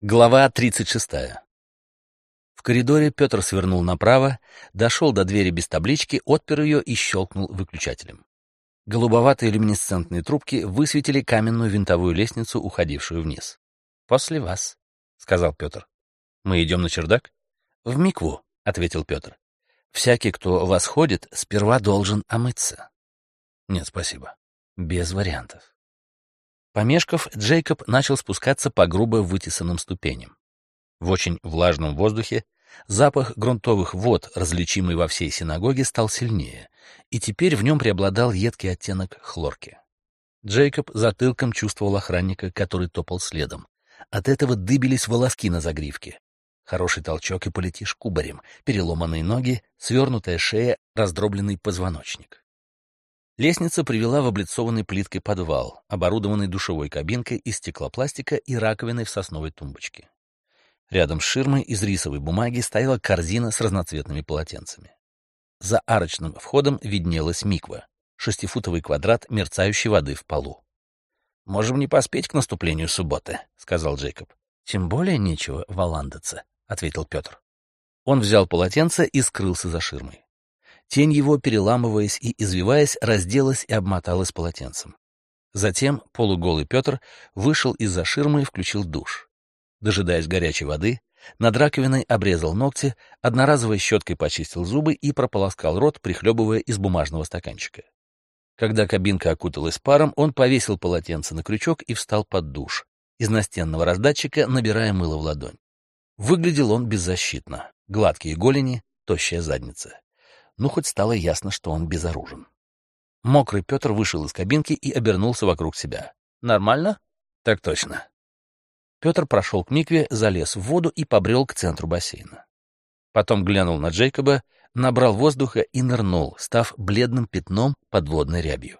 Глава 36. В коридоре Петр свернул направо, дошел до двери без таблички, отпер ее и щелкнул выключателем. Голубоватые люминесцентные трубки высветили каменную винтовую лестницу, уходившую вниз. «После вас», — сказал Петр. «Мы идем на чердак?» «В Микву», — ответил Петр. «Всякий, кто восходит, сперва должен омыться». «Нет, спасибо». «Без вариантов». Помешков, Джейкоб начал спускаться по грубо вытесанным ступеням. В очень влажном воздухе запах грунтовых вод, различимый во всей синагоге, стал сильнее, и теперь в нем преобладал едкий оттенок хлорки. Джейкоб затылком чувствовал охранника, который топал следом. От этого дыбились волоски на загривке. Хороший толчок и полетишь кубарем, переломанные ноги, свернутая шея, раздробленный позвоночник. Лестница привела в облицованный плиткой подвал, оборудованный душевой кабинкой из стеклопластика и раковиной в сосновой тумбочке. Рядом с ширмой из рисовой бумаги стояла корзина с разноцветными полотенцами. За арочным входом виднелась миква, шестифутовый квадрат мерцающей воды в полу. «Можем не поспеть к наступлению субботы», — сказал Джейкоб. «Тем более нечего валандаться», — ответил Петр. Он взял полотенце и скрылся за ширмой. Тень его, переламываясь и извиваясь, разделась и обмоталась полотенцем. Затем полуголый Петр вышел из-за ширмы и включил душ. Дожидаясь горячей воды, над раковиной обрезал ногти, одноразовой щеткой почистил зубы и прополоскал рот, прихлебывая из бумажного стаканчика. Когда кабинка окуталась паром, он повесил полотенце на крючок и встал под душ, из настенного раздатчика набирая мыло в ладонь. Выглядел он беззащитно. Гладкие голени, тощая задница ну хоть стало ясно, что он безоружен. Мокрый Петр вышел из кабинки и обернулся вокруг себя. «Нормально?» «Так точно». Петр прошел к микве, залез в воду и побрел к центру бассейна. Потом глянул на Джейкоба, набрал воздуха и нырнул, став бледным пятном подводной рябью.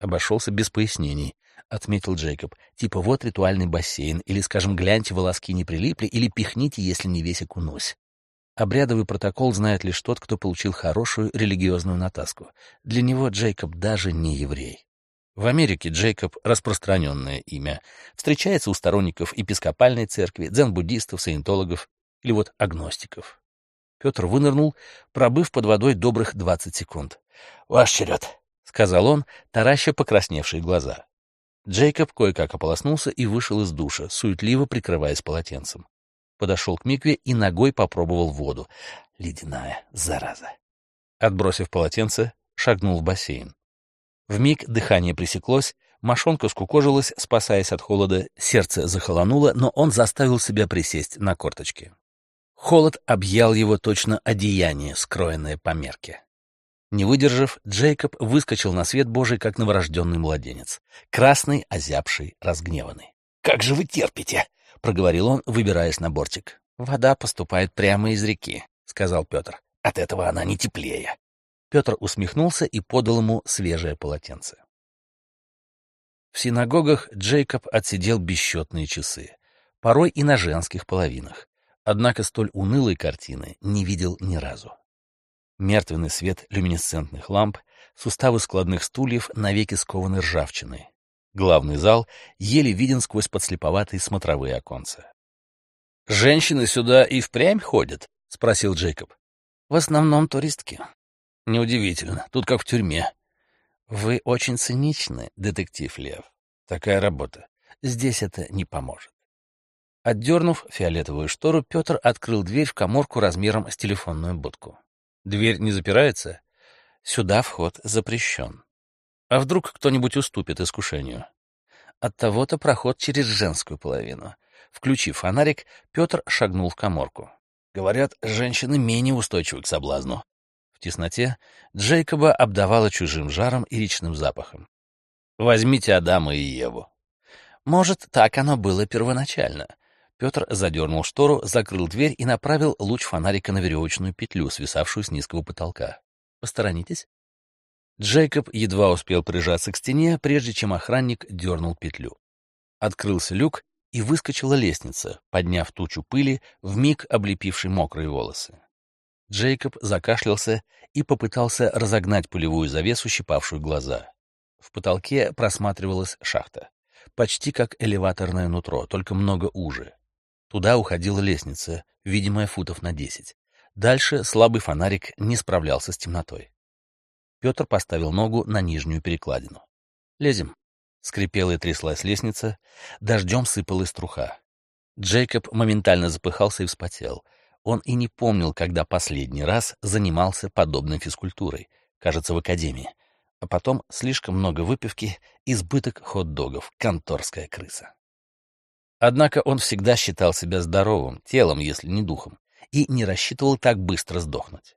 Обошелся без пояснений, — отметил Джейкоб. Типа вот ритуальный бассейн, или, скажем, гляньте, волоски не прилипли, или пихните, если не весь окунусь. Обрядовый протокол знает лишь тот, кто получил хорошую религиозную натаску. Для него Джейкоб даже не еврей. В Америке Джейкоб — распространенное имя. Встречается у сторонников епископальной церкви, дзен-буддистов, саентологов или вот агностиков. Петр вынырнул, пробыв под водой добрых двадцать секунд. «Ваш черед», — сказал он, тараща покрасневшие глаза. Джейкоб кое-как ополоснулся и вышел из душа, суетливо прикрываясь полотенцем подошел к микве и ногой попробовал воду. Ледяная зараза. Отбросив полотенце, шагнул в бассейн. В миг дыхание пресеклось, мошонка скукожилась, спасаясь от холода, сердце захолонуло, но он заставил себя присесть на корточки. Холод объял его точно одеяние, скроенное по мерке. Не выдержав, Джейкоб выскочил на свет Божий, как новорожденный младенец. Красный, озябший, разгневанный. «Как же вы терпите!» Проговорил он, выбираясь на бортик. «Вода поступает прямо из реки», — сказал Петр. «От этого она не теплее». Петр усмехнулся и подал ему свежее полотенце. В синагогах Джейкоб отсидел бесчетные часы, порой и на женских половинах, однако столь унылой картины не видел ни разу. Мертвенный свет люминесцентных ламп, суставы складных стульев навеки скованы ржавчиной, Главный зал еле виден сквозь подслеповатые смотровые оконца. «Женщины сюда и впрямь ходят?» — спросил Джейкоб. «В основном туристки». «Неудивительно. Тут как в тюрьме». «Вы очень циничны, детектив Лев. Такая работа. Здесь это не поможет». Отдернув фиолетовую штору, Петр открыл дверь в коморку размером с телефонную будку. «Дверь не запирается?» «Сюда вход запрещен». А вдруг кто-нибудь уступит искушению? От того-то проход через женскую половину. Включив фонарик, Петр шагнул в коморку. Говорят, женщины менее устойчивы к соблазну. В тесноте Джейкоба обдавало чужим жаром и речным запахом. Возьмите Адама и Еву. Может, так оно было первоначально. Петр задернул штору, закрыл дверь и направил луч фонарика на веревочную петлю, свисавшую с низкого потолка. Посторонитесь. Джейкоб едва успел прижаться к стене, прежде чем охранник дернул петлю. Открылся люк, и выскочила лестница, подняв тучу пыли, вмиг облепившей мокрые волосы. Джейкоб закашлялся и попытался разогнать пылевую завесу, щипавшую глаза. В потолке просматривалась шахта. Почти как элеваторное нутро, только много уже. Туда уходила лестница, видимая футов на десять. Дальше слабый фонарик не справлялся с темнотой. Петр поставил ногу на нижнюю перекладину. «Лезем». Скрипела и тряслась лестница, дождем сыпалась труха. Джейкоб моментально запыхался и вспотел. Он и не помнил, когда последний раз занимался подобной физкультурой, кажется, в академии. А потом слишком много выпивки, избыток хот-догов, конторская крыса. Однако он всегда считал себя здоровым, телом, если не духом, и не рассчитывал так быстро сдохнуть.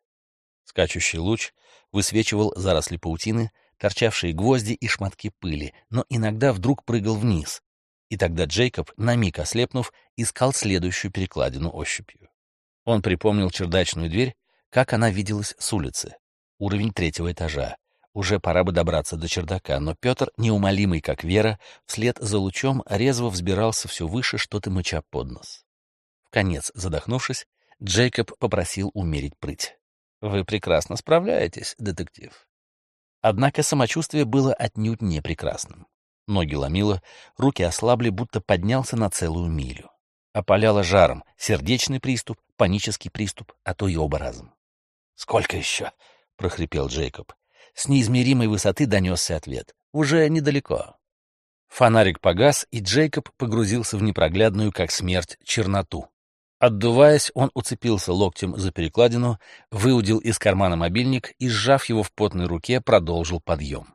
Скачущий луч высвечивал заросли паутины, торчавшие гвозди и шматки пыли, но иногда вдруг прыгал вниз. И тогда Джейкоб, на миг ослепнув, искал следующую перекладину ощупью. Он припомнил чердачную дверь, как она виделась с улицы. Уровень третьего этажа. Уже пора бы добраться до чердака, но Петр, неумолимый как Вера, вслед за лучом резво взбирался все выше, что-то мыча под нос. В конец задохнувшись, Джейкоб попросил умерить прыть. «Вы прекрасно справляетесь, детектив». Однако самочувствие было отнюдь не прекрасным. Ноги ломило, руки ослабли, будто поднялся на целую милю. Опаляло жаром, сердечный приступ, панический приступ, а то и оба разом. «Сколько еще?» — прохрипел Джейкоб. С неизмеримой высоты донесся ответ. «Уже недалеко». Фонарик погас, и Джейкоб погрузился в непроглядную, как смерть, черноту. Отдуваясь, он уцепился локтем за перекладину, выудил из кармана мобильник и, сжав его в потной руке, продолжил подъем.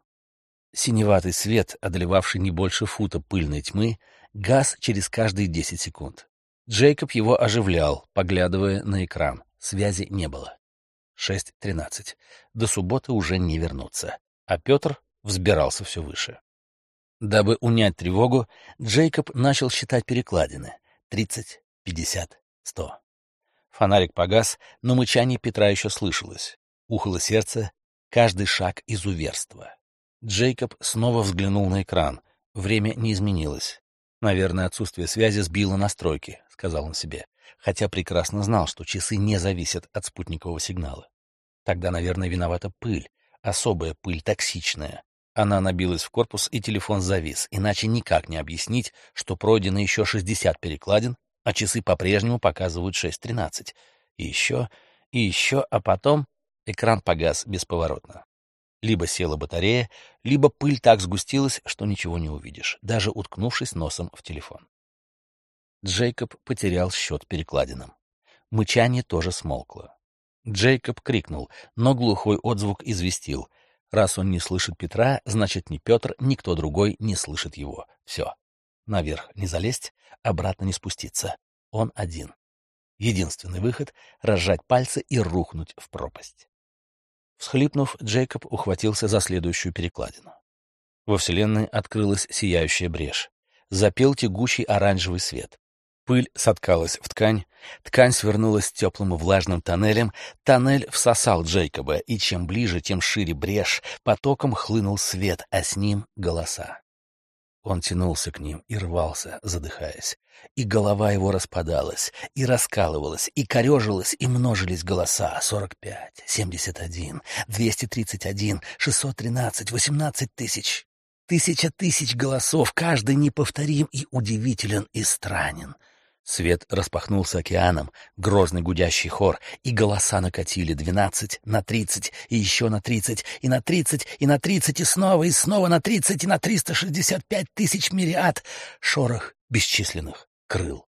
Синеватый свет, одолевавший не больше фута пыльной тьмы, газ через каждые десять секунд. Джейкоб его оживлял, поглядывая на экран. Связи не было. Шесть тринадцать. До субботы уже не вернуться. А Петр взбирался все выше. Дабы унять тревогу, Джейкоб начал считать перекладины. Тридцать, пятьдесят, Сто. Фонарик погас, но мычание Петра еще слышалось. Ухало сердце, каждый шаг изуверства. Джейкоб снова взглянул на экран. Время не изменилось. «Наверное, отсутствие связи сбило настройки», — сказал он себе, хотя прекрасно знал, что часы не зависят от спутникового сигнала. Тогда, наверное, виновата пыль, особая пыль, токсичная. Она набилась в корпус, и телефон завис, иначе никак не объяснить, что пройдено еще 60 перекладин, а часы по-прежнему показывают 6.13. И еще, и еще, а потом экран погас бесповоротно. Либо села батарея, либо пыль так сгустилась, что ничего не увидишь, даже уткнувшись носом в телефон. Джейкоб потерял счет перекладинам. Мычание тоже смолкло. Джейкоб крикнул, но глухой отзвук известил. Раз он не слышит Петра, значит, ни Петр, ни кто другой не слышит его. Все. Наверх не залезть, обратно не спуститься. Он один. Единственный выход — разжать пальцы и рухнуть в пропасть. Всхлипнув, Джейкоб ухватился за следующую перекладину. Во Вселенной открылась сияющая брешь. Запел тягучий оранжевый свет. Пыль соткалась в ткань, ткань свернулась теплым и влажным тоннелем, тоннель всосал Джейкоба, и чем ближе, тем шире брешь, потоком хлынул свет, а с ним — голоса. Он тянулся к ним и рвался, задыхаясь. И голова его распадалась, и раскалывалась, и корежилась, и множились голоса. Сорок пять, семьдесят один, двести тридцать один, шестьсот тринадцать, восемнадцать тысяч. Тысяча тысяч голосов, каждый неповторим и удивителен и странен. Свет распахнулся океаном, грозный гудящий хор, и голоса накатили двенадцать, на тридцать, и еще на тридцать, и на тридцать, и на тридцать, и снова, и снова на тридцать, и на триста шестьдесят пять тысяч мириад. Шорох бесчисленных крыл.